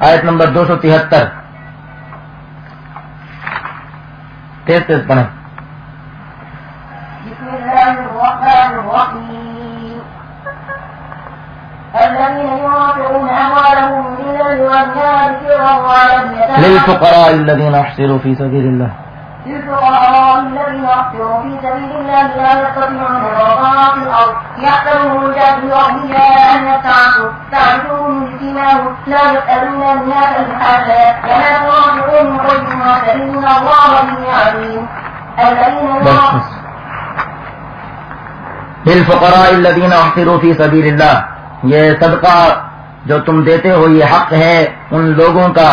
آیت نمبر دو سو تہتر۔ تیز تیز پڑھیں۔ بسم الرحمن الذين أموالهم وعلانية للفقراء الذين احصروا في سبيل الله۔ للفقراء الذين أحصروا في سبيل الله لا يستطيعون في الأرض يحسبهم أن يبتعثوا تعرفهم بسيماهم لا يسألون الناس الحاجة ولا تنافقون فإن الله عليم للفقراء الذين احصروا في سبيل یہ صدقہ جو تم دیتے ہو، یہ حق ہے ان لوگوں کا.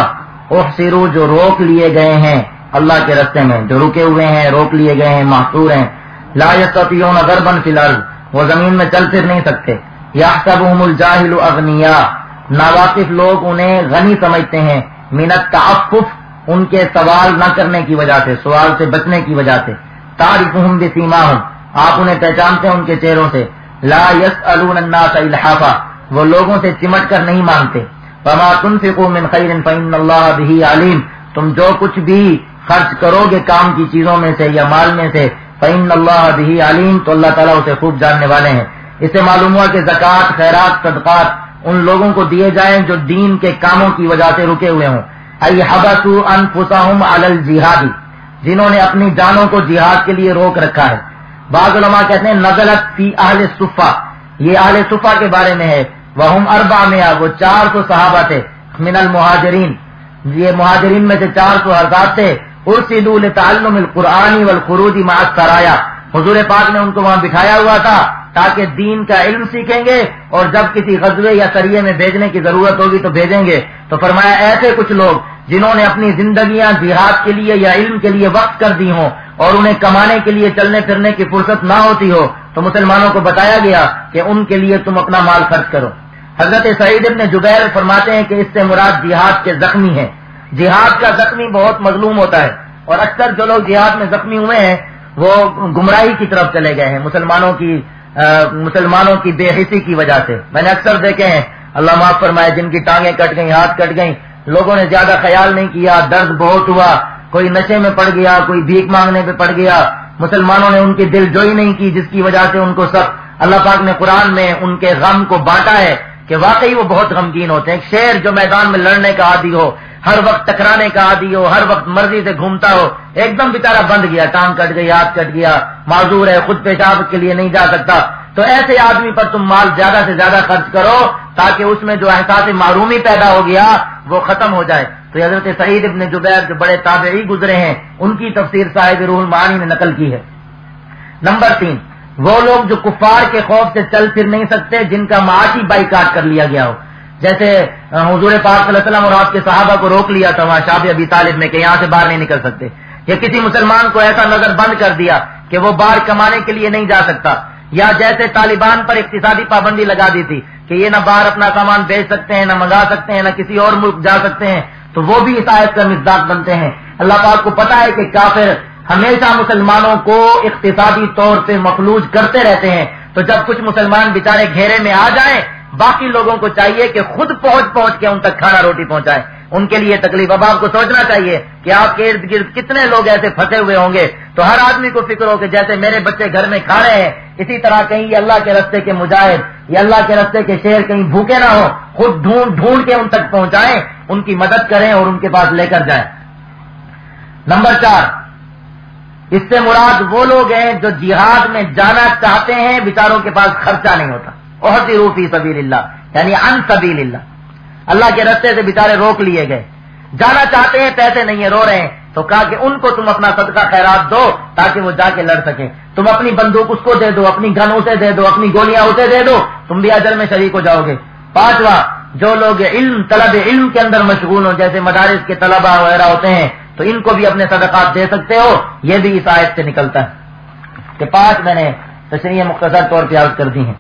احصروا جو روک لیے گئے ہیں اللہ کے رستے میں، جو رکے ہوئے ہیں، روک لیے گئے ہیں، محصور ہیں. لا يستطيعون ضربا في الارض، وہ زمین میں چل پھر نہیں سکتے۔ يحسبهم الجاهل اغنياء ناواقف لوگ انہیں غنی سمجھتے ہیں۔ من التعفف، ان کے سوال نہ کرنے کی وجہ سے، سوال سے بچنے کی وجہ سے۔ تعرفهم بسیماهم آپ انہیں پہچانتے ہیں ان کے چہروں سے۔ لا يسألون الناس الحافا، وہ لوگوں سے چمٹ کر نہیں مانگتے فما تنفقوا من خیر فإن الله به علیم۔ تم جو کچھ بھی خرچ کرو گے کام کی چیزوں میں سے یا مال میں سے فعن اللہ بھی علیم، تو اللہ تعالیٰ اسے خوب جاننے والے ہیں۔ اس سے معلوم ہوا کہ زکوٰۃ، خیرات، صدقات ان لوگوں کو دیے جائیں جو دین کے کاموں کی وجہ سے رکے ہوئے ہوں۔ ائی حبسو علی الجہادی جنہوں نے اپنی جانوں کو جہاد کے لیے روک رکھا ہے۔ بعض علماء کہتے ہیں، نزلت فی اہل صفا یہ اہل صفا کے بارے میں ہے۔ وہ اربا میں وہ چار سو صحابہ تھے۔ من المہاجرین۔ یہ مہاجرین میں سے چار سو حضرات تھے۔ ارسلوا لتعلم القرآن والخروج مع السرایا۔ حضور پاک نے ان کو وہاں بٹھایا ہوا تھا۔ تاکہ دین کا علم سیکھیں گے اور جب کسی غزوے یا سریے میں بھیجنے کی ضرورت ہوگی تو بھیجیں گے۔ تو فرمایا، ایسے کچھ لوگ جنہوں نے اپنی زندگیاں جہاد کے لیے یا علم کے لیے وقت کر دی ہوں اور انہیں کمانے کے لیے چلنے پھرنے کی فرصت نہ ہوتی ہو، تو مسلمانوں کو بتایا گیا کہ ان کے لیے تم اپنا مال خرچ کرو۔ حضرت سعید ابن جبیر فرماتے ہیں کہ اس سے مراد جہاد کے زخمی ہیں۔ جہاد کا زخمی بہت مظلوم ہوتا ہے اور اکثر جو لوگ جہاد میں زخمی ہوئے ہیں، وہ گمراہی کی طرف چلے گئے ہیں۔ مسلمانوں کی مسلمانوں کی بے حسی کی وجہ سے۔ میں نے اکثر دیکھے ہیں، اللہ معاف فرمائے، جن کی ٹانگیں کٹ گئیں، ہاتھ کٹ گئیں، لوگوں نے زیادہ خیال نہیں کیا، درد بہت ہوا، کوئی نشے میں پڑ گیا، کوئی بھیک مانگنے پہ پڑ گیا۔ مسلمانوں نے ان کی دل جوئی نہیں کی، جس کی وجہ سے ان کو سب اللہ پاک نے قرآن میں ان کے غم کو بانٹا ہے کہ واقعی وہ بہت غمگین ہوتے ہیں۔ ایک شیر جو میدان میں لڑنے کا عادی ہو ہر وقت ٹکرانے کا عادی ہو، ہر وقت مرضی سے گھومتا ہو، ایک دم بےچارا بند گیا، ٹانگ کٹ گئی، ہاتھ کٹ گیا، معذور ہے، خود پیشاب کے لیے نہیں جا سکتا۔ تو ایسے آدمی پر تم مال زیادہ سے زیادہ خرچ کرو تاکہ اس میں جو احساس معرومی پیدا ہو گیا، وہ ختم ہو جائے۔ تو حضرت سعید ابن جبیر جو بڑے تابعی گزرے ہیں، ان کی تفسیر صاحب روح المعانی نے نقل کی ہے۔ نمبر تین، وہ لوگ جو کفار کے خوف سے چل پھر نہیں سکتے، جن کا معاشی بائی کر لیا گیا ہو۔ جیسے حضور پاک صلی اللہ علیہ وسلم اور آپ کے صحابہ کو روک لیا تھا، وہاں شاب ابی طالب میں کہ یہاں سے باہر نہیں نکل سکتے۔ یا کسی مسلمان کو ایسا نظر بند کر دیا کہ وہ باہر کمانے کے لیے نہیں جا سکتا۔ یا جیسے طالبان پر اقتصادی پابندی لگا دی تھی کہ یہ نہ باہر اپنا سامان بیچ سکتے ہیں، نہ منگا سکتے ہیں، نہ کسی اور ملک جا سکتے ہیں، تو وہ بھی اس آیت کا مزداد بنتے ہیں۔ اللہ پاک کو پتا ہے کہ کافر ہمیشہ مسلمانوں کو اقتصادی طور پہ مفلوج کرتے رہتے ہیں۔ تو جب کچھ مسلمان بےچارے گھیرے میں آ جائیں باقی لوگوں کو چاہیے کہ خود پہنچ پہنچ کے ان تک کھانا روٹی پہنچائے۔ ان کے لیے تکلیف اب آپ کو سوچنا چاہیے کہ آپ کے ارد گرد کتنے لوگ ایسے پھنسے ہوئے ہوں گے۔ تو ہر آدمی کو فکر ہو کہ جیسے میرے بچے گھر میں کھا رہے ہیں، اسی طرح کہیں یہ اللہ کے رستے کے مجاہد یا اللہ کے رستے کے شیر کہیں بھوکے نہ ہو خود ڈھونڈ ڈھونڈ کے ان تک پہنچائیں، ان کی مدد کریں اور ان کے پاس لے کر جائیں۔ نمبر چار، اس سے مراد وہ لوگ ہیں جو جہاد میں جانا چاہتے ہیں، بیچاروں کے پاس خرچہ نہیں ہوتا۔ بہت روفی سبیل اللہ یعنی ان سبیل اللہ اللہ کے رستے سے بےچارے روک لیے گئے۔ جانا چاہتے ہیں، پیسے نہیں ہیں، رو رہے ہیں۔ تو کہا کہ ان کو تم اپنا صدقہ خیرات دو تاکہ وہ جا کے لڑ سکے تم اپنی بندوق اس کو دے دو، اپنی گن اسے دے دو، اپنی گولیاں اسے دے دو۔ تم بھی اجل میں شریک ہو جاؤ گے۔ پانچواں، جو لوگ علم، طلب علم کے اندر مشغول ہوں، جیسے مدارس کے طلبہ وغیرہ ہوتے ہیں، تو ان کو بھی اپنے صدقات دے سکتے ہو۔ یہ بھی اس آیت سے نکلتا ہے۔ کہ پانچ میں نے تشریح مختصر طور پہ عرض کر دی ہیں۔